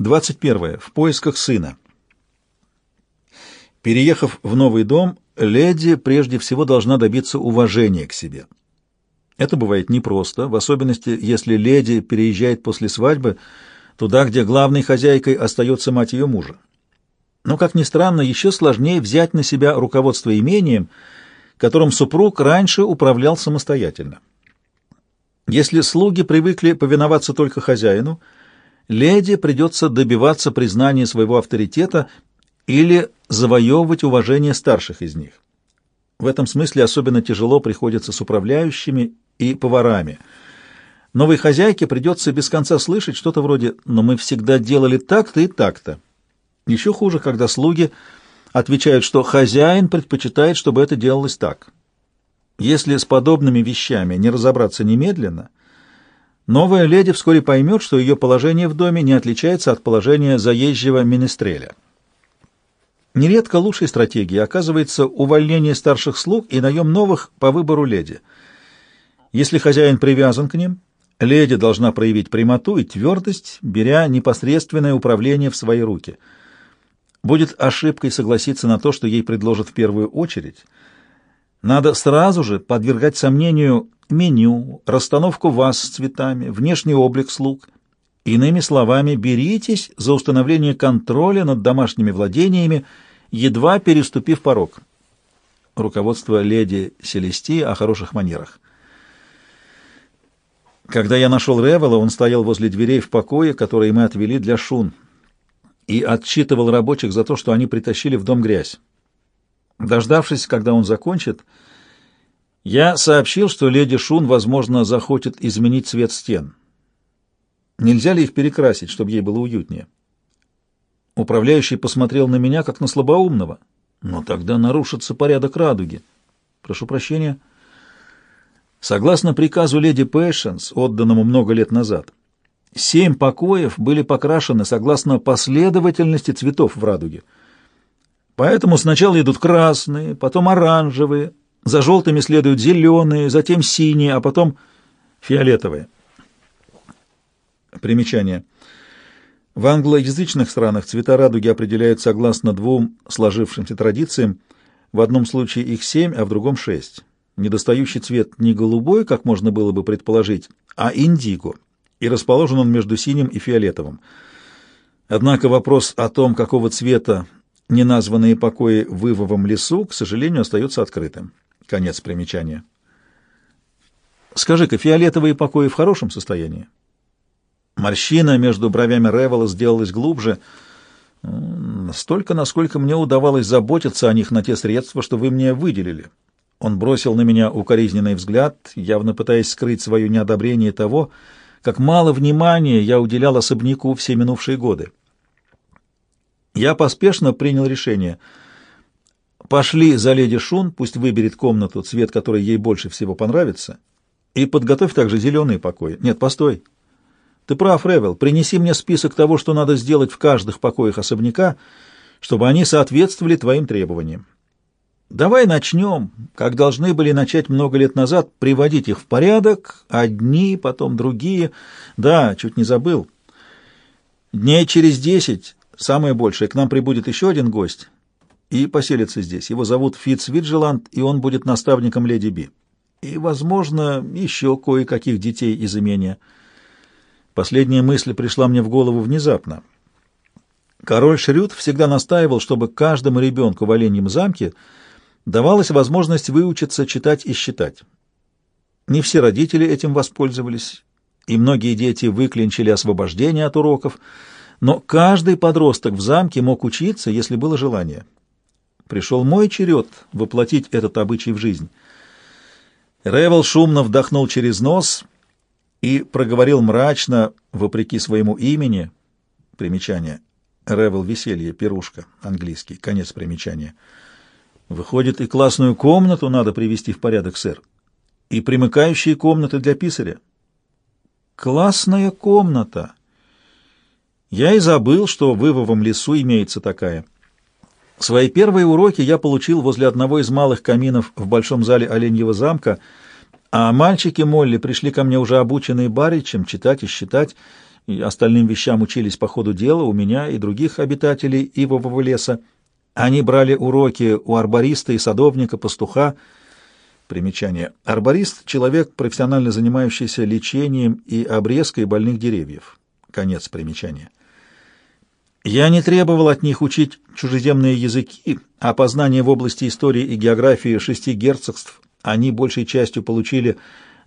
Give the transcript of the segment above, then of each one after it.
21. В поисках сына. Переехав в новый дом, леди прежде всего должна добиться уважения к себе. Это бывает непросто, в особенности, если леди переезжает после свадьбы туда, где главной хозяйкой остается мать ее мужа. Но, как ни странно, еще сложнее взять на себя руководство имением, которым супруг раньше управлял самостоятельно. Если слуги привыкли повиноваться только хозяину, леди придется добиваться признания своего авторитета или завоевывать уважение старших из них. В этом смысле особенно тяжело приходится с управляющими и поварами. Новой хозяйке придется без конца слышать что-то вроде «но мы всегда делали так-то и так-то». Еще хуже, когда слуги отвечают, что хозяин предпочитает, чтобы это делалось так. Если с подобными вещами не разобраться немедленно, новая леди вскоре поймет, что ее положение в доме не отличается от положения заезжего министреля. Нередко лучшей стратегией оказывается увольнение старших слуг и наем новых по выбору леди – если хозяин привязан к ним, леди должна проявить прямоту и твердость, беря непосредственное управление в свои руки. Будет ошибкой согласиться на то, что ей предложат в первую очередь. Надо сразу же подвергать сомнению меню, расстановку ваз с цветами, внешний облик слуг. Иными словами, беритесь за установление контроля над домашними владениями, едва переступив порог. Руководство леди Селестии о хороших манерах. Когда я нашел Ревела, он стоял возле дверей в покое, которые мы отвели для Шун, и отчитывал рабочих за то, что они притащили в дом грязь. Дождавшись, когда он закончит, я сообщил, что леди Шун, возможно, захочет изменить цвет стен. Нельзя ли их перекрасить, чтобы ей было уютнее? Управляющий посмотрел на меня, как на слабоумного. Но тогда нарушится порядок радуги. Прошу прощения. Согласно приказу леди Пэшенс, отданному много лет назад, семь покоев были покрашены согласно последовательности цветов в радуге. Поэтому сначала идут красные, потом оранжевые, за желтыми следуют зеленые, затем синие, а потом фиолетовые. Примечание. В англоязычных странах цвета радуги определяют согласно двум сложившимся традициям, в одном случае их семь, а в другом шесть. Недостающий цвет не голубой, как можно было бы предположить, а индиго, и расположен он между синим и фиолетовым. Однако вопрос о том, какого цвета неназванные покои в Ивовом лесу, к сожалению, остается открытым. Конец примечания. Скажи-ка, фиолетовые покои в хорошем состоянии? Морщина между бровями Ревела сделалась глубже. Столько, насколько мне удавалось заботиться о них на те средства, что вы мне выделили. Он бросил на меня укоризненный взгляд, явно пытаясь скрыть свое неодобрение того, как мало внимания я уделял особняку все минувшие годы. Я поспешно принял решение. Пошли за леди Шун, пусть выберет комнату, цвет которой ей больше всего понравится, и подготовь также зеленые покои. Нет, постой. Ты прав, Ревел, принеси мне список того, что надо сделать в каждых покоях особняка, чтобы они соответствовали твоим требованиям. Давай начнем, как должны были начать много лет назад, приводить их в порядок, одни, потом другие. Да, чуть не забыл. Дней через десять, самое большее, к нам прибудет еще один гость и поселится здесь. Его зовут Фитц Виджиланд, и он будет наставником леди Би. И, возможно, еще кое-каких детей из имения. Последняя мысль пришла мне в голову внезапно. Король Шрюд всегда настаивал, чтобы каждому ребенку в Оленьем замке — давалась возможность выучиться читать и считать. Не все родители этим воспользовались, и многие дети выклинчили освобождение от уроков, но каждый подросток в замке мог учиться, если было желание. Пришел мой черед воплотить этот обычай в жизнь. Ревел шумно вдохнул через нос и проговорил мрачно, вопреки своему имени, примечание, Ревел веселье, пирушка, английский, конец примечания — Выходит, и классную комнату надо привести в порядок, сэр. И примыкающие комнаты для писаря. Классная комната. Я и забыл, что в Ивовом лесу имеется такая. Свои первые уроки я получил возле одного из малых каминов в большом зале Оленьего замка, а мальчики Молли пришли ко мне уже обученные баричем читать и считать, и остальным вещам учились по ходу дела у меня и других обитателей Ивового леса. Они брали уроки у арбориста и садовника, пастуха. Примечание. Арборист — человек, профессионально занимающийся лечением и обрезкой больных деревьев. Конец примечания. Я не требовал от них учить чужеземные языки, а познания в области истории и географии шести герцогств они большей частью получили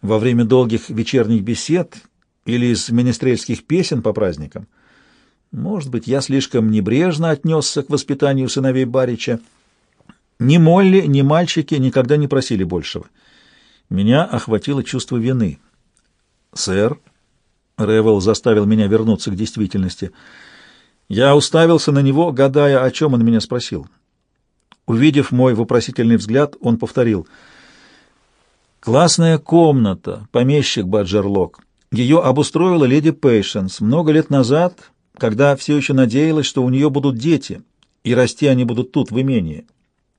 во время долгих вечерних бесед или из министрельских песен по праздникам. Может быть, я слишком небрежно отнесся к воспитанию сыновей Барича. Ни Молли, ни мальчики никогда не просили большего. Меня охватило чувство вины. «Сэр», — Ревел заставил меня вернуться к действительности, — я уставился на него, гадая, о чем он меня спросил. Увидев мой вопросительный взгляд, он повторил. «Классная комната, помещик Баджерлок. Ее обустроила леди Пейшенс много лет назад, когда все еще надеялась, что у нее будут дети, и расти они будут тут, в имении.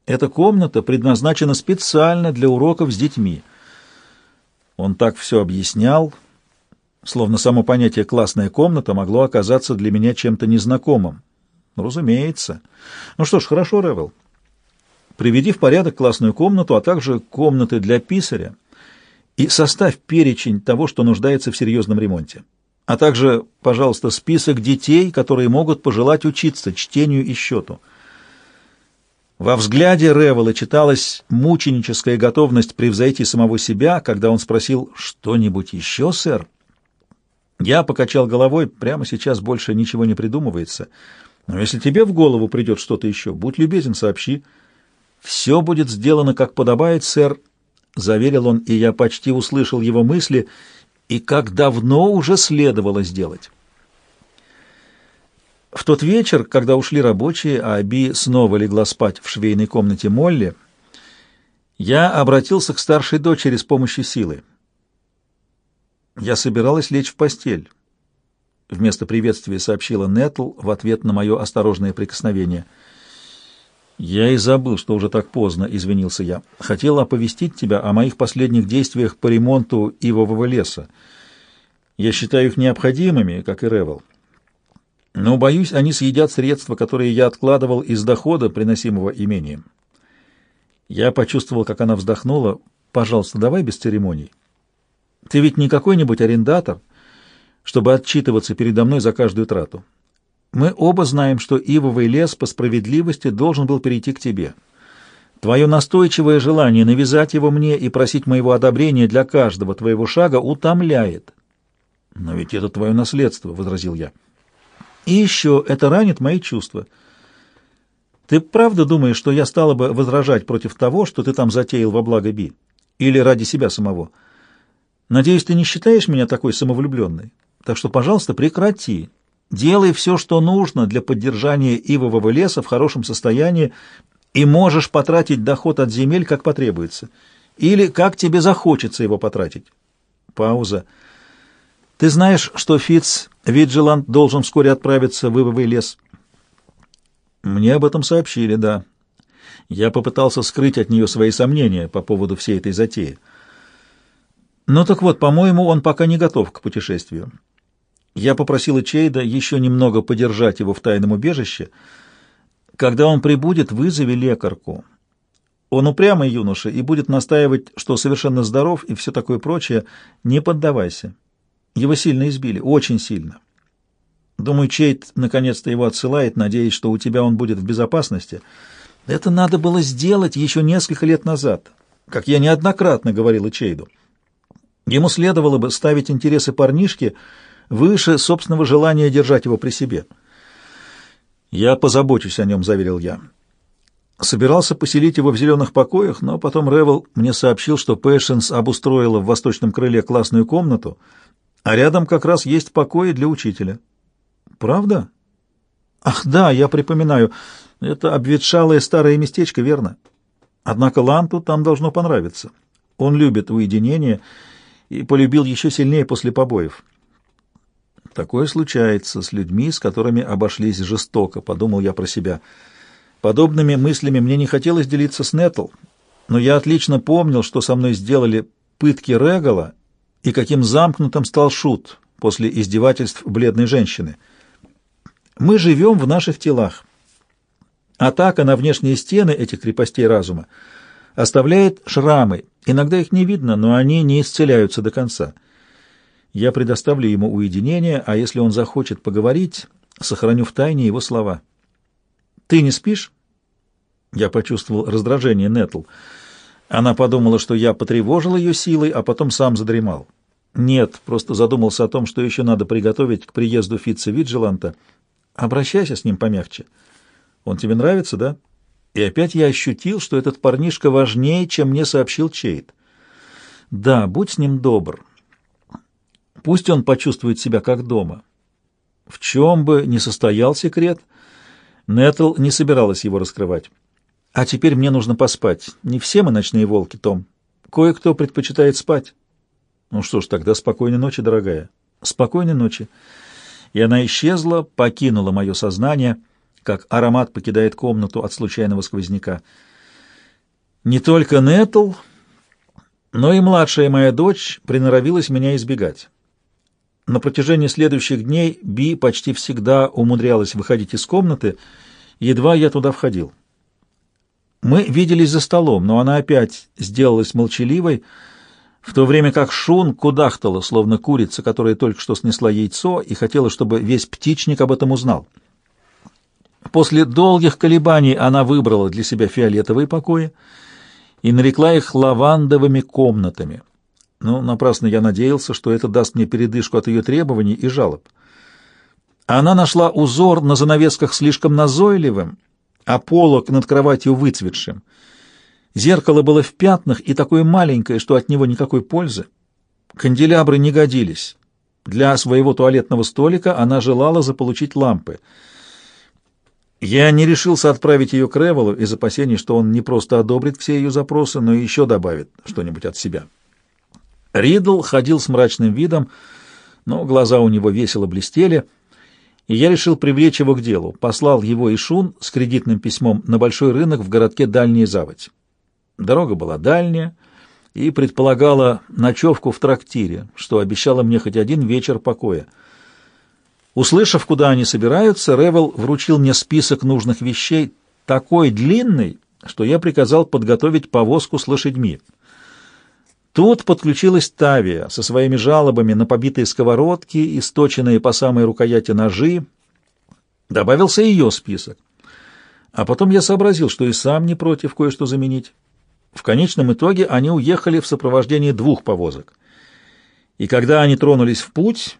Эта комната предназначена специально для уроков с детьми. Он так все объяснял, словно само понятие «классная комната» могло оказаться для меня чем-то незнакомым. Разумеется. Ну что ж, хорошо, Ревел. Приведи в порядок классную комнату, а также комнаты для писаря, и составь перечень того, что нуждается в серьезном ремонте. А также, пожалуйста, список детей, которые могут пожелать учиться чтению и счету. Во взгляде Ревела читалась мученическая готовность превзойти самого себя, когда он спросил «Что-нибудь еще, сэр?» Я покачал головой, прямо сейчас больше ничего не придумывается. Но если тебе в голову придет что-то еще, будь любезен, сообщи. Все будет сделано, как подобает, сэр, — заверил он, и я почти услышал его мысли, и как давно уже следовало сделать. В тот вечер, когда ушли рабочие, а Аби снова легла спать в швейной комнате Молли, я обратился к старшей дочери с помощью силы. Я собиралась лечь в постель. Вместо приветствия сообщила Нетл в ответ на мое осторожное прикосновение — «Я и забыл, что уже так поздно», — извинился я. «Хотел оповестить тебя о моих последних действиях по ремонту ивового леса. Я считаю их необходимыми, как и Ревел. Но, боюсь, они съедят средства, которые я откладывал из дохода, приносимого имением». Я почувствовал, как она вздохнула. «Пожалуйста, давай без церемоний. Ты ведь не какой-нибудь арендатор, чтобы отчитываться передо мной за каждую трату. Мы оба знаем, что ивовый лес по справедливости должен был перейти к тебе. Твое настойчивое желание навязать его мне и просить моего одобрения для каждого твоего шага утомляет. — Но ведь это твое наследство, — возразил я. — И еще это ранит мои чувства. Ты правда думаешь, что я стала бы возражать против того, что ты там затеял во благо Би? Или ради себя самого? Надеюсь, ты не считаешь меня такой самовлюбленной? Так что, пожалуйста, прекрати. Делай все, что нужно для поддержания ивового леса в хорошем состоянии, и можешь потратить доход от земель, как потребуется. Или как тебе захочется его потратить. Пауза. Ты знаешь, что Фиц Виджиланд должен вскоре отправиться в ивовый лес? Мне об этом сообщили, да. Я попытался скрыть от нее свои сомнения по поводу всей этой затеи. Ну так вот, по-моему, он пока не готов к путешествию. Я попросила Чейда еще немного подержать его в тайном убежище. Когда он прибудет, вызови лекарку. Он упрямый юноша и будет настаивать, что совершенно здоров и все такое прочее. Не поддавайся. Его сильно избили, очень сильно. Думаю, Чейд наконец-то его отсылает, надеясь, что у тебя он будет в безопасности. Это надо было сделать еще несколько лет назад, как я неоднократно говорила Чейду. Ему следовало бы ставить интересы парнишки выше собственного желания держать его при себе. «Я позабочусь о нем», — заверил я. Собирался поселить его в зеленых покоях, но потом Ревел мне сообщил, что Пэшенс обустроила в восточном крыле классную комнату, а рядом как раз есть покои для учителя. «Правда?» «Ах, да, я припоминаю. Это обветшалое старое местечко, верно? Однако Ланту там должно понравиться. Он любит уединение и полюбил еще сильнее после побоев». Такое случается с людьми, с которыми обошлись жестоко, подумал я про себя. Подобными мыслями мне не хотелось делиться с Нетл, но я отлично помнил, что со мной сделали пытки Регала и каким замкнутым стал Шут после издевательств бледной женщины. Мы живем в наших телах. Атака на внешние стены этих крепостей разума оставляет шрамы. Иногда их не видно, но они не исцеляются до конца. Я предоставлю ему уединение, а если он захочет поговорить, сохраню в тайне его слова. «Ты не спишь?» Я почувствовал раздражение Нетл. Она подумала, что я потревожил ее силой, а потом сам задремал. Нет, просто задумался о том, что еще надо приготовить к приезду Фитца Виджиланта. Обращайся с ним помягче. Он тебе нравится, да? И опять я ощутил, что этот парнишка важнее, чем мне сообщил Чейт. Да, будь с ним добр. Пусть он почувствует себя как дома. В чем бы ни состоял секрет, Нетл не собиралась его раскрывать. А теперь мне нужно поспать. Не все мы ночные волки, Том. Кое-кто предпочитает спать. Ну что ж, тогда спокойной ночи, дорогая. Спокойной ночи. И она исчезла, покинула мое сознание — как аромат покидает комнату от случайного сквозняка. Не только Нетл, но и младшая моя дочь приноровилась меня избегать. На протяжении следующих дней Би почти всегда умудрялась выходить из комнаты, едва я туда входил. Мы виделись за столом, но она опять сделалась молчаливой, в то время как Шун кудахтала, словно курица, которая только что снесла яйцо и хотела, чтобы весь птичник об этом узнал. После долгих колебаний она выбрала для себя фиолетовые покои и нарекла их лавандовыми комнатами. Но напрасно я надеялся, что это даст мне передышку от ее требований и жалоб. Она нашла узор на занавесках слишком назойливым, а полок над кроватью выцветшим. Зеркало было в пятнах и такое маленькое, что от него никакой пользы. Канделябры не годились. Для своего туалетного столика она желала заполучить лампы — я не решился отправить ее к Ревелу из опасений, что он не просто одобрит все ее запросы, но еще добавит что-нибудь от себя. Ридл ходил с мрачным видом, но глаза у него весело блестели, и я решил привлечь его к делу. Послал его и Шун с кредитным письмом на большой рынок в городке Дальняя Заводь. Дорога была дальняя и предполагала ночевку в трактире, что обещало мне хоть один вечер покоя — Услышав, куда они собираются, Ревел вручил мне список нужных вещей, такой длинный, что я приказал подготовить повозку с лошадьми. Тут подключилась Тавия со своими жалобами на побитые сковородки, источенные по самой рукояти ножи. Добавился ее список. А потом я сообразил, что и сам не против кое-что заменить. В конечном итоге они уехали в сопровождении двух повозок. И когда они тронулись в путь,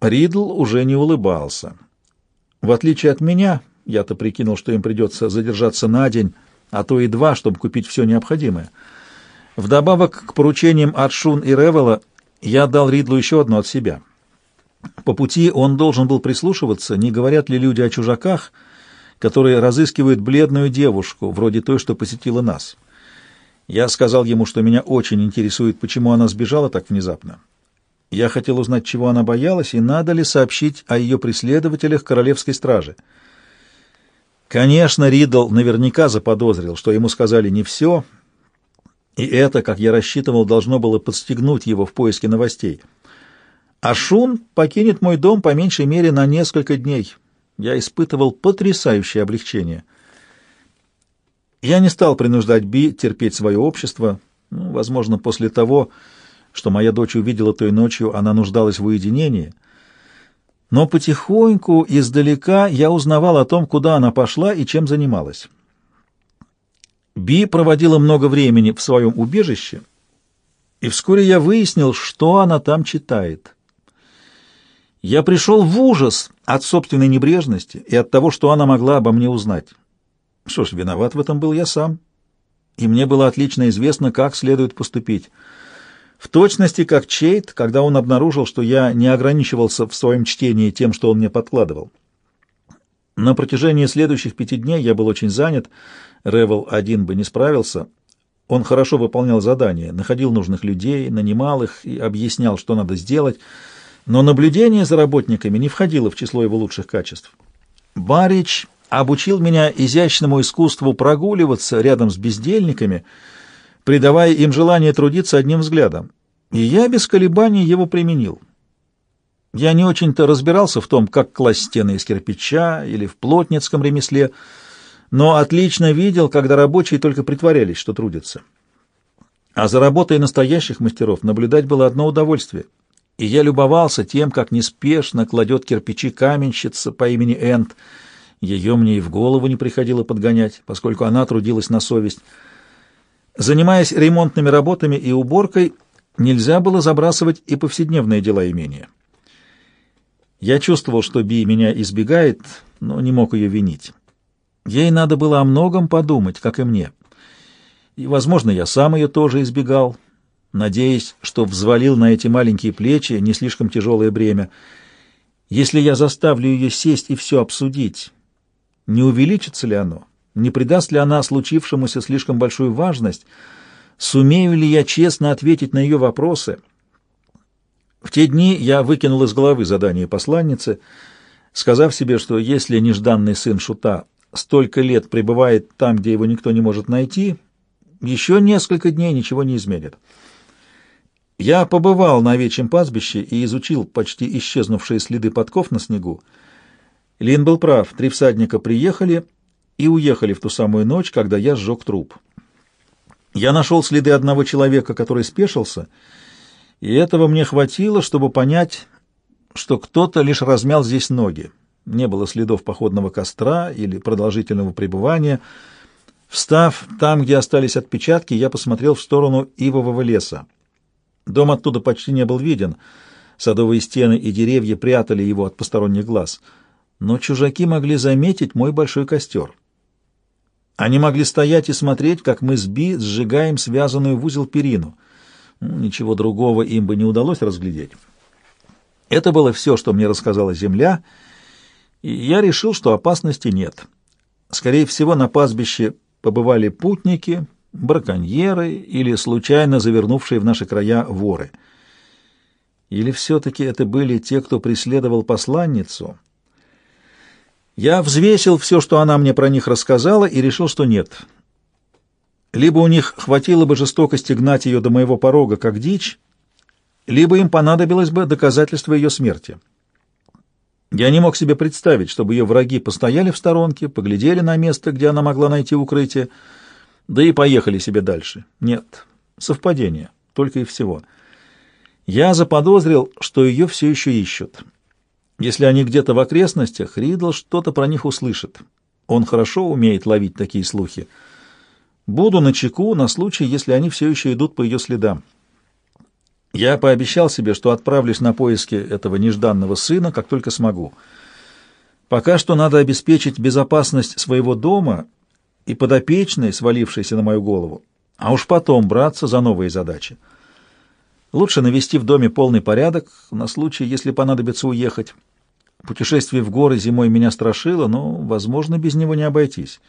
Ридл уже не улыбался. В отличие от меня, я-то прикинул, что им придется задержаться на день, а то и два, чтобы купить все необходимое. Вдобавок к поручениям от Шун и Ревела я дал Ридлу еще одно от себя. По пути он должен был прислушиваться, не говорят ли люди о чужаках, которые разыскивают бледную девушку, вроде той, что посетила нас. Я сказал ему, что меня очень интересует, почему она сбежала так внезапно. Я хотел узнать, чего она боялась, и надо ли сообщить о ее преследователях королевской стражи. Конечно, Ридл наверняка заподозрил, что ему сказали не все, и это, как я рассчитывал, должно было подстегнуть его в поиске новостей. А Шун покинет мой дом по меньшей мере на несколько дней. Я испытывал потрясающее облегчение. Я не стал принуждать Би терпеть свое общество, ну, возможно, после того, что моя дочь увидела той ночью, она нуждалась в уединении. Но потихоньку, издалека, я узнавал о том, куда она пошла и чем занималась. Би проводила много времени в своем убежище, и вскоре я выяснил, что она там читает. Я пришел в ужас от собственной небрежности и от того, что она могла обо мне узнать. Что ж, виноват в этом был я сам, и мне было отлично известно, как следует поступить — в точности как Чейт, когда он обнаружил, что я не ограничивался в своем чтении тем, что он мне подкладывал. На протяжении следующих пяти дней я был очень занят, Ревел один бы не справился. Он хорошо выполнял задания, находил нужных людей, нанимал их и объяснял, что надо сделать, но наблюдение за работниками не входило в число его лучших качеств. Барич обучил меня изящному искусству прогуливаться рядом с бездельниками, придавая им желание трудиться одним взглядом, и я без колебаний его применил. Я не очень-то разбирался в том, как класть стены из кирпича или в плотницком ремесле, но отлично видел, когда рабочие только притворялись, что трудятся. А за работой настоящих мастеров наблюдать было одно удовольствие. И я любовался тем, как неспешно кладет кирпичи каменщица по имени Энд. Ее мне и в голову не приходило подгонять, поскольку она трудилась на совесть. Занимаясь ремонтными работами и уборкой, нельзя было забрасывать и повседневные дела имения. Я чувствовал, что Би меня избегает, но не мог ее винить. Ей надо было о многом подумать, как и мне. И, возможно, я сам ее тоже избегал, надеясь, что взвалил на эти маленькие плечи не слишком тяжелое бремя. Если я заставлю ее сесть и все обсудить, не увеличится ли оно? Не придаст ли она случившемуся слишком большую важность? Сумею ли я честно ответить на ее вопросы? В те дни я выкинул из головы задание посланницы, сказав себе, что если нежданный сын Шута столько лет пребывает там, где его никто не может найти, еще несколько дней ничего не изменит. Я побывал на овечьем пастбище и изучил почти исчезнувшие следы подков на снегу. Лин был прав, три всадника приехали и уехали в ту самую ночь, когда я сжег труп. Я нашел следы одного человека, который спешился, и этого мне хватило, чтобы понять, что кто-то лишь размял здесь ноги. Не было следов походного костра или продолжительного пребывания. Встав там, где остались отпечатки, я посмотрел в сторону ивового леса. Дом оттуда почти не был виден. Садовые стены и деревья прятали его от посторонних глаз. Но чужаки могли заметить мой большой костер. Они могли стоять и смотреть, как мы с Би сжигаем связанную в узел перину. Ну, ничего другого им бы не удалось разглядеть. Это было все, что мне рассказала Земля, и я решил, что опасности нет. Скорее всего, на пастбище побывали путники, браконьеры или случайно завернувшие в наши края воры. Или все-таки это были те, кто преследовал посланницу — я взвесил все, что она мне про них рассказала, и решил, что нет. Либо у них хватило бы жестокости гнать ее до моего порога, как дичь, либо им понадобилось бы доказательство ее смерти. Я не мог себе представить, чтобы ее враги постояли в сторонке, поглядели на место, где она могла найти укрытие, да и поехали себе дальше. Нет, совпадение, только и всего. Я заподозрил, что ее все еще ищут. Если они где-то в окрестностях, Ридл что-то про них услышит. Он хорошо умеет ловить такие слухи. Буду на чеку на случай, если они все еще идут по ее следам. Я пообещал себе, что отправлюсь на поиски этого нежданного сына, как только смогу. Пока что надо обеспечить безопасность своего дома и подопечной, свалившейся на мою голову, а уж потом браться за новые задачи. Лучше навести в доме полный порядок на случай, если понадобится уехать. Путешествие в горы зимой меня страшило, но, возможно, без него не обойтись.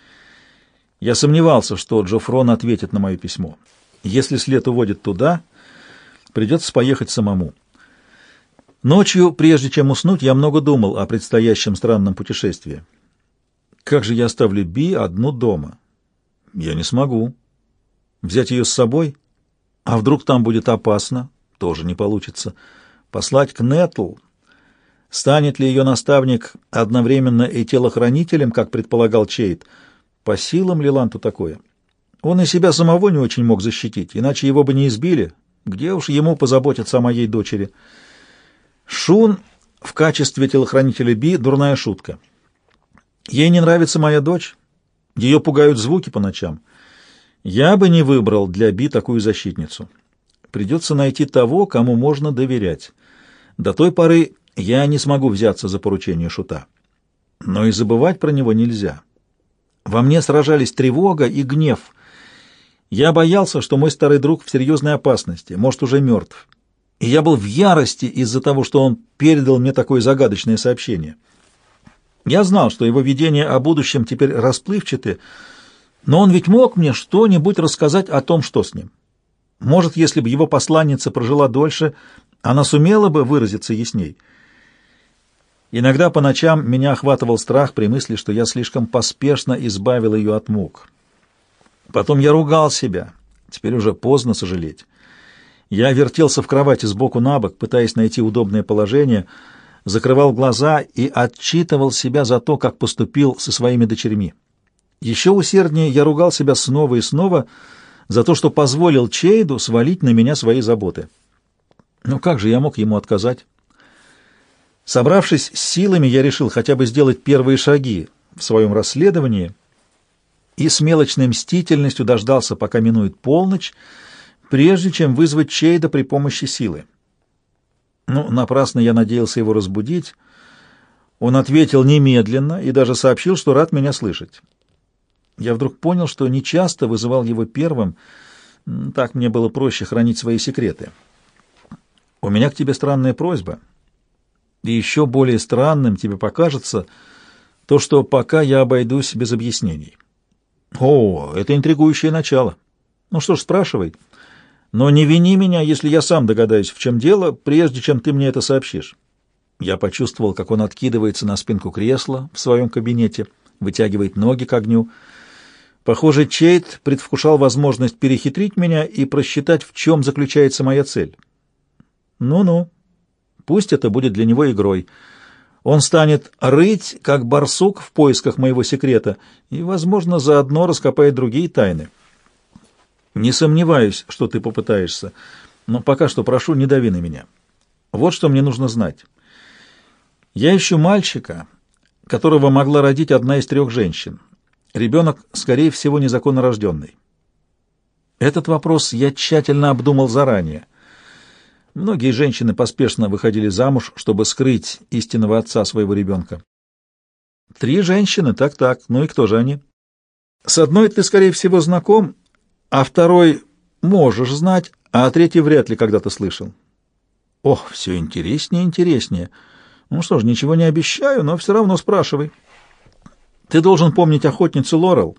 Я сомневался, что Джофрон ответит на мое письмо. Если след уводит туда, придется поехать самому. Ночью, прежде чем уснуть, я много думал о предстоящем странном путешествии. Как же я оставлю Би одну дома? Я не смогу. Взять ее с собой? А вдруг там будет опасно? тоже не получится. Послать к Нетл? Станет ли ее наставник одновременно и телохранителем, как предполагал Чейт? По силам ли Ланту такое? Он и себя самого не очень мог защитить, иначе его бы не избили. Где уж ему позаботиться о моей дочери? Шун в качестве телохранителя Би — дурная шутка. Ей не нравится моя дочь, ее пугают звуки по ночам. Я бы не выбрал для Би такую защитницу. Придется найти того, кому можно доверять. До той поры я не смогу взяться за поручение шута. Но и забывать про него нельзя. Во мне сражались тревога и гнев. Я боялся, что мой старый друг в серьезной опасности, может, уже мертв. И я был в ярости из-за того, что он передал мне такое загадочное сообщение. Я знал, что его видения о будущем теперь расплывчаты, но он ведь мог мне что-нибудь рассказать о том, что с ним. Может, если бы его посланница прожила дольше, она сумела бы выразиться ясней. Иногда по ночам меня охватывал страх при мысли, что я слишком поспешно избавил ее от мук. Потом я ругал себя. Теперь уже поздно сожалеть. Я вертелся в кровати сбоку на бок, пытаясь найти удобное положение — закрывал глаза и отчитывал себя за то, как поступил со своими дочерьми. Еще усерднее я ругал себя снова и снова за то, что позволил Чейду свалить на меня свои заботы. Но как же я мог ему отказать? Собравшись с силами, я решил хотя бы сделать первые шаги в своем расследовании и с мелочной мстительностью дождался, пока минует полночь, прежде чем вызвать Чейда при помощи силы. Ну, напрасно я надеялся его разбудить. Он ответил немедленно и даже сообщил, что рад меня слышать. Я вдруг понял, что нечасто вызывал его первым. Так мне было проще хранить свои секреты. «У меня к тебе странная просьба. И еще более странным тебе покажется то, что пока я обойдусь без объяснений». «О, это интригующее начало. Ну что ж, спрашивай. Но не вини меня, если я сам догадаюсь, в чем дело, прежде чем ты мне это сообщишь». Я почувствовал, как он откидывается на спинку кресла в своем кабинете, вытягивает ноги к огню, Похоже, Чейт предвкушал возможность перехитрить меня и просчитать, в чем заключается моя цель. Ну-ну, пусть это будет для него игрой. Он станет рыть, как барсук, в поисках моего секрета и, возможно, заодно раскопает другие тайны. Не сомневаюсь, что ты попытаешься, но пока что прошу, не дави на меня. Вот что мне нужно знать. Я ищу мальчика, которого могла родить одна из трех женщин. Ребенок, скорее всего, незаконно рожденный. Этот вопрос я тщательно обдумал заранее. Многие женщины поспешно выходили замуж, чтобы скрыть истинного отца своего ребенка. Три женщины, так-так, ну и кто же они? С одной ты, скорее всего, знаком, а второй можешь знать, а о вряд ли когда-то слышал. Ох, все интереснее и интереснее. Ну что ж, ничего не обещаю, но все равно спрашивай. Ты должен помнить охотницу Лорел.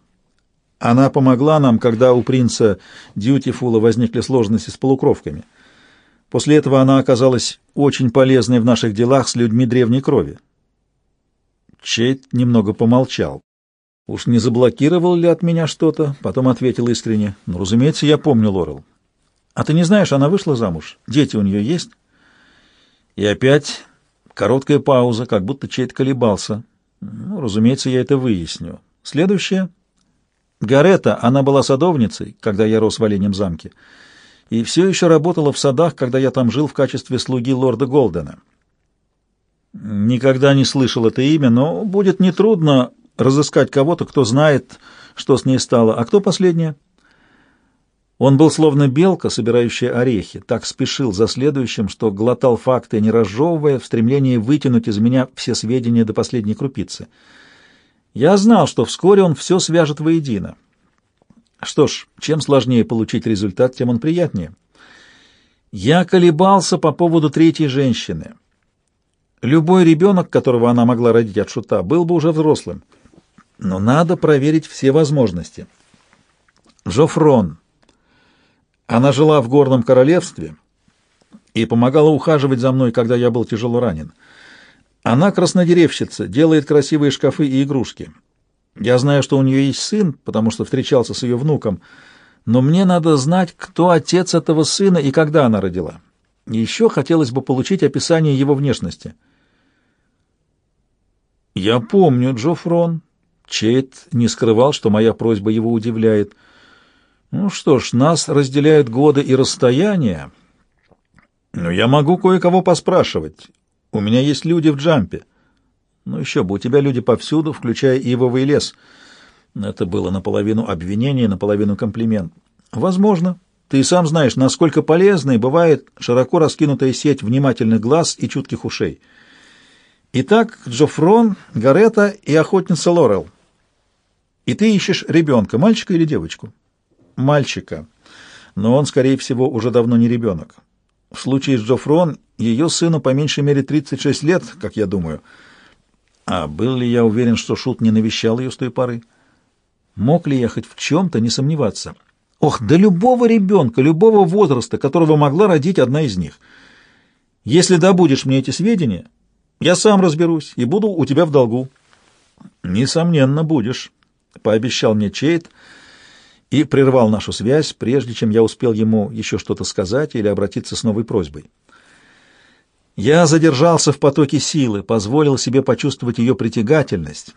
Она помогла нам, когда у принца Дьютифула возникли сложности с полукровками. После этого она оказалась очень полезной в наших делах с людьми древней крови. Чейт немного помолчал. Уж не заблокировал ли от меня что-то? Потом ответил искренне. Ну, разумеется, я помню Лорел. А ты не знаешь, она вышла замуж? Дети у нее есть? И опять короткая пауза, как будто Чейт колебался. Ну, разумеется, я это выясню. Следующее. Гарета, она была садовницей, когда я рос в Оленем замке, и все еще работала в садах, когда я там жил в качестве слуги лорда Голдена. Никогда не слышал это имя, но будет нетрудно разыскать кого-то, кто знает, что с ней стало. А кто последняя? Он был словно белка, собирающая орехи, так спешил за следующим, что глотал факты, не разжевывая, в стремлении вытянуть из меня все сведения до последней крупицы. Я знал, что вскоре он все свяжет воедино. Что ж, чем сложнее получить результат, тем он приятнее. Я колебался по поводу третьей женщины. Любой ребенок, которого она могла родить от шута, был бы уже взрослым. Но надо проверить все возможности. Жофрон она жила в горном королевстве и помогала ухаживать за мной, когда я был тяжело ранен. Она краснодеревщица, делает красивые шкафы и игрушки. Я знаю, что у нее есть сын, потому что встречался с ее внуком, но мне надо знать, кто отец этого сына и когда она родила. еще хотелось бы получить описание его внешности. Я помню Джофрон. Чейт не скрывал, что моя просьба его удивляет — ну что ж, нас разделяют годы и расстояние. Но я могу кое-кого поспрашивать. У меня есть люди в джампе. Ну еще бы, у тебя люди повсюду, включая ивовый лес. Это было наполовину обвинение, наполовину комплимент. Возможно. Ты сам знаешь, насколько полезной бывает широко раскинутая сеть внимательных глаз и чутких ушей. Итак, Джофрон, Гарета и охотница Лорел. И ты ищешь ребенка, мальчика или девочку? мальчика, но он, скорее всего, уже давно не ребенок. В случае с Джофрон ее сыну по меньшей мере 36 лет, как я думаю. А был ли я уверен, что Шут не навещал ее с той поры? Мог ли я хоть в чем-то не сомневаться? Ох, да любого ребенка, любого возраста, которого могла родить одна из них. Если добудешь мне эти сведения, я сам разберусь и буду у тебя в долгу. Несомненно, будешь, — пообещал мне Чейт, — и прервал нашу связь, прежде чем я успел ему еще что-то сказать или обратиться с новой просьбой. Я задержался в потоке силы, позволил себе почувствовать ее притягательность.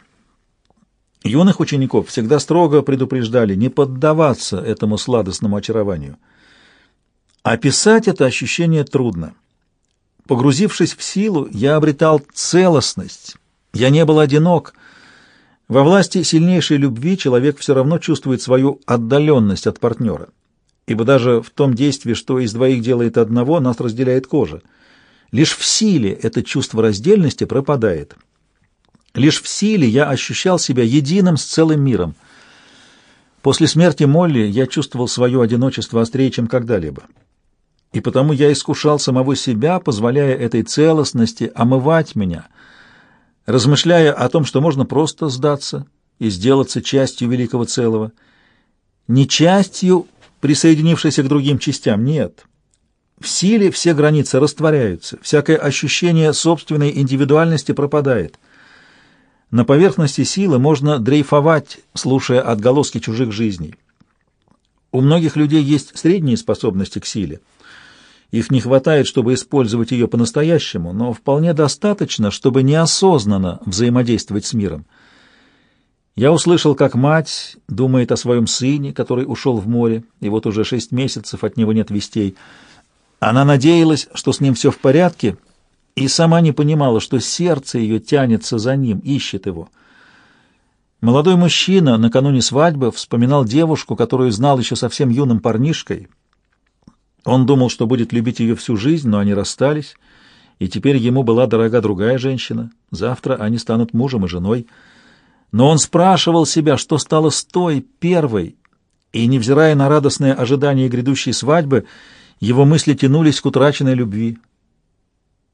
Юных учеников всегда строго предупреждали не поддаваться этому сладостному очарованию. Описать это ощущение трудно. Погрузившись в силу, я обретал целостность. Я не был одинок. Во власти сильнейшей любви человек все равно чувствует свою отдаленность от партнера. Ибо даже в том действии, что из двоих делает одного, нас разделяет кожа. Лишь в силе это чувство раздельности пропадает. Лишь в силе я ощущал себя единым с целым миром. После смерти Молли я чувствовал свое одиночество острее, чем когда-либо. И потому я искушал самого себя, позволяя этой целостности омывать меня, размышляя о том, что можно просто сдаться и сделаться частью великого целого. Не частью, присоединившейся к другим частям, нет. В силе все границы растворяются, всякое ощущение собственной индивидуальности пропадает. На поверхности силы можно дрейфовать, слушая отголоски чужих жизней. У многих людей есть средние способности к силе — их не хватает, чтобы использовать ее по-настоящему, но вполне достаточно, чтобы неосознанно взаимодействовать с миром. Я услышал, как мать думает о своем сыне, который ушел в море, и вот уже шесть месяцев от него нет вестей. Она надеялась, что с ним все в порядке, и сама не понимала, что сердце ее тянется за ним, ищет его. Молодой мужчина накануне свадьбы вспоминал девушку, которую знал еще совсем юным парнишкой — он думал, что будет любить ее всю жизнь, но они расстались, и теперь ему была дорога другая женщина. Завтра они станут мужем и женой. Но он спрашивал себя, что стало с той первой, и, невзирая на радостное ожидание грядущей свадьбы, его мысли тянулись к утраченной любви.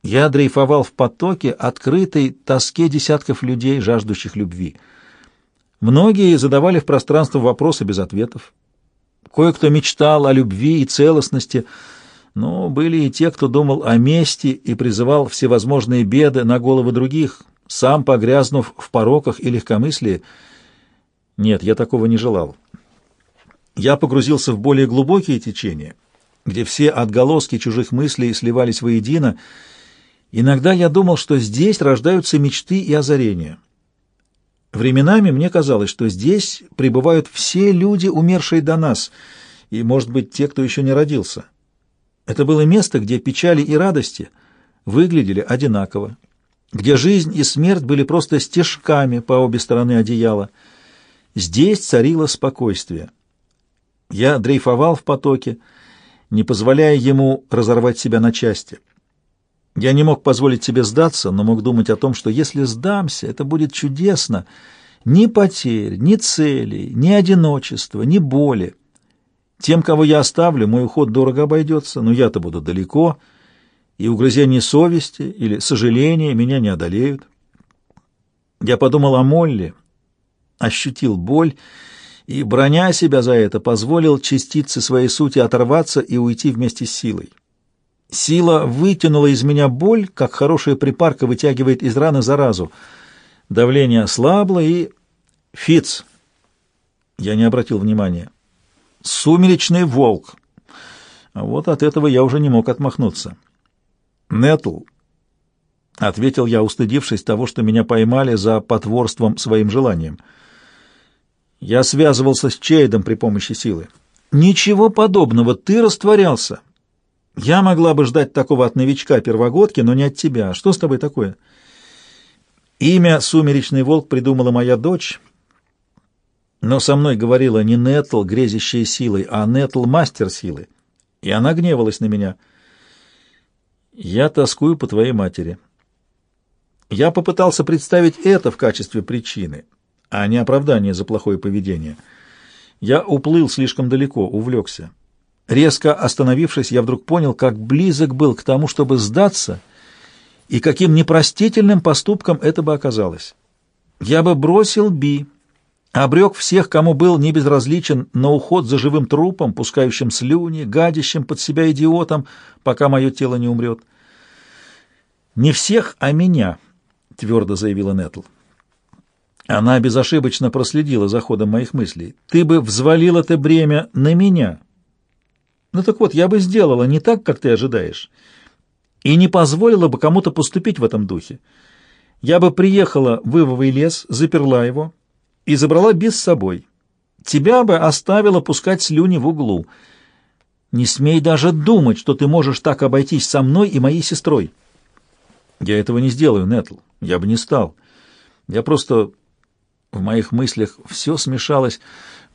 Я дрейфовал в потоке, открытой тоске десятков людей, жаждущих любви. Многие задавали в пространство вопросы без ответов. Кое-кто мечтал о любви и целостности, но были и те, кто думал о мести и призывал всевозможные беды на головы других, сам погрязнув в пороках и легкомыслии. Нет, я такого не желал. Я погрузился в более глубокие течения, где все отголоски чужих мыслей сливались воедино. Иногда я думал, что здесь рождаются мечты и озарения. Временами мне казалось, что здесь пребывают все люди, умершие до нас, и, может быть, те, кто еще не родился. Это было место, где печали и радости выглядели одинаково, где жизнь и смерть были просто стежками по обе стороны одеяла. Здесь царило спокойствие. Я дрейфовал в потоке, не позволяя ему разорвать себя на части. Я не мог позволить себе сдаться, но мог думать о том, что если сдамся, это будет чудесно. Ни потерь, ни целей, ни одиночества, ни боли. Тем, кого я оставлю, мой уход дорого обойдется, но я-то буду далеко, и угрызения совести или сожаления меня не одолеют. Я подумал о Молле, ощутил боль и, броня себя за это, позволил частице своей сути оторваться и уйти вместе с силой. Сила вытянула из меня боль, как хорошая припарка вытягивает из раны заразу. Давление ослабло и... Фиц. Я не обратил внимания. Сумеречный волк. А вот от этого я уже не мог отмахнуться. Нетл. — ответил я, устыдившись того, что меня поймали за потворством своим желанием. Я связывался с Чейдом при помощи силы. «Ничего подобного, ты растворялся. Я могла бы ждать такого от новичка-первогодки, но не от тебя. Что с тобой такое? Имя «Сумеречный волк» придумала моя дочь, но со мной говорила не Нетл, грезящая силой, а Нетл, мастер силы. И она гневалась на меня. Я тоскую по твоей матери. Я попытался представить это в качестве причины, а не оправдание за плохое поведение. Я уплыл слишком далеко, увлекся. Резко остановившись, я вдруг понял, как близок был к тому, чтобы сдаться, и каким непростительным поступком это бы оказалось. Я бы бросил Би, обрек всех, кому был не безразличен, на уход за живым трупом, пускающим слюни, гадящим под себя идиотом, пока мое тело не умрет. «Не всех, а меня», — твердо заявила Нетл. Она безошибочно проследила за ходом моих мыслей. «Ты бы взвалил это бремя на меня». Ну так вот, я бы сделала не так, как ты ожидаешь. и не позволила бы кому-то поступить в этом духе. Я бы приехала в Ивовый лес, заперла его и забрала без собой. Тебя бы оставила пускать слюни в углу. Не смей даже думать, что ты можешь так обойтись со мной и моей сестрой. Я этого не сделаю, Нетл. Я бы не стал. Я просто... В моих мыслях все смешалось.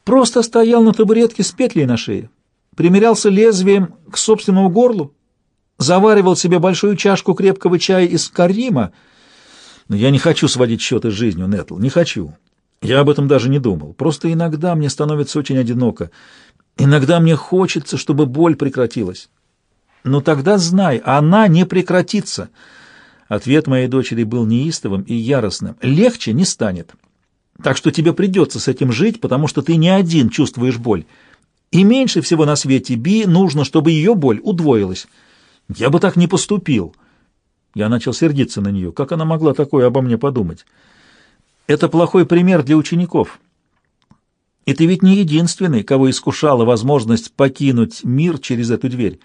Просто стоял на табуретке с петлей на шее, примерялся лезвием к собственному горлу, заваривал себе большую чашку крепкого чая из карима. Но я не хочу сводить счеты с жизнью, Нетл, не хочу. Я об этом даже не думал. Просто иногда мне становится очень одиноко. Иногда мне хочется, чтобы боль прекратилась. Но тогда знай, она не прекратится. Ответ моей дочери был неистовым и яростным. Легче не станет. Так что тебе придется с этим жить, потому что ты не один чувствуешь боль. И меньше всего на свете Би нужно, чтобы ее боль удвоилась. Я бы так не поступил. Я начал сердиться на нее. Как она могла такое обо мне подумать? Это плохой пример для учеников. И ты ведь не единственный, кого искушала возможность покинуть мир через эту дверь.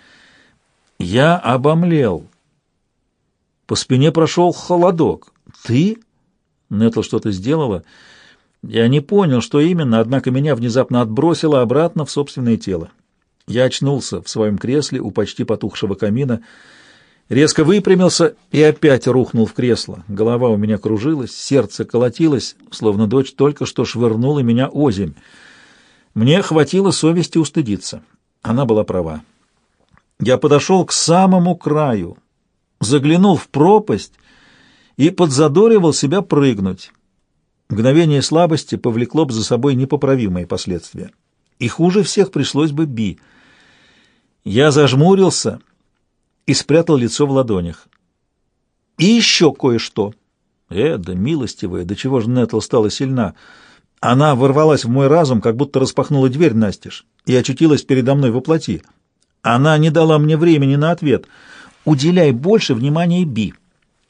Я обомлел. По спине прошел холодок. Ты? Нетл что-то сделала. Я не понял, что именно, однако меня внезапно отбросило обратно в собственное тело. Я очнулся в своем кресле у почти потухшего камина, резко выпрямился и опять рухнул в кресло. Голова у меня кружилась, сердце колотилось, словно дочь только что швырнула меня озимь. Мне хватило совести устыдиться. Она была права. Я подошел к самому краю, заглянул в пропасть и подзадоривал себя прыгнуть. Мгновение слабости повлекло бы за собой непоправимые последствия. И хуже всех пришлось бы Би. Я зажмурился и спрятал лицо в ладонях. И еще кое-что. Эда, милостивая, до чего же Нетл стала сильна. Она ворвалась в мой разум, как будто распахнула дверь настежь, и очутилась передо мной во плоти. Она не дала мне времени на ответ. «Уделяй больше внимания Би».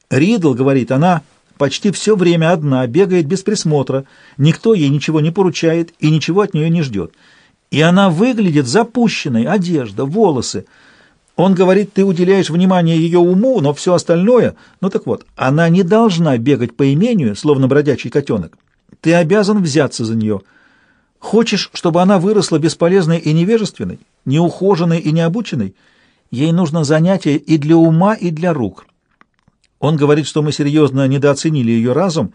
Ридл говорит, она почти все время одна, бегает без присмотра, никто ей ничего не поручает и ничего от нее не ждет. И она выглядит запущенной, одежда, волосы. Он говорит, ты уделяешь внимание ее уму, но все остальное... Ну так вот, она не должна бегать по имению, словно бродячий котенок. Ты обязан взяться за нее. Хочешь, чтобы она выросла бесполезной и невежественной, неухоженной и необученной? Ей нужно занятие и для ума, и для рук». Он говорит, что мы серьезно недооценили ее разум,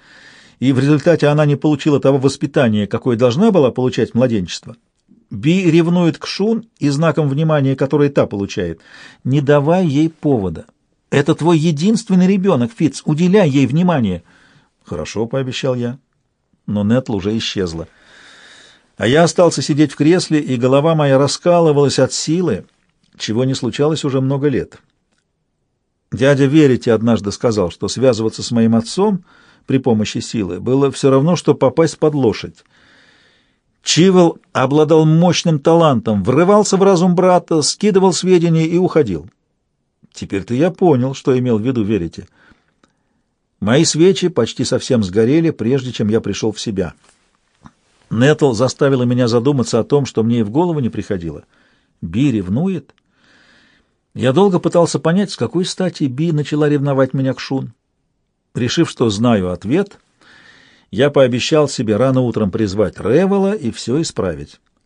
и в результате она не получила того воспитания, какое должна была получать младенчество. Би ревнует к Шун и знаком внимания, который та получает. Не давай ей повода. Это твой единственный ребенок, Фиц. Уделяй ей внимание. Хорошо, пообещал я. Но Нетл уже исчезла. А я остался сидеть в кресле, и голова моя раскалывалась от силы, чего не случалось уже много лет. Дядя Верите однажды сказал, что связываться с моим отцом при помощи силы было все равно, что попасть под лошадь. Чивел обладал мощным талантом, врывался в разум брата, скидывал сведения и уходил. Теперь-то я понял, что имел в виду Верите. Мои свечи почти совсем сгорели, прежде чем я пришел в себя. Нетл заставила меня задуматься о том, что мне и в голову не приходило. Би ревнует? Я долго пытался понять, с какой стати Би начала ревновать меня к Шун. Решив, что знаю ответ, я пообещал себе рано утром призвать Ревела и все исправить.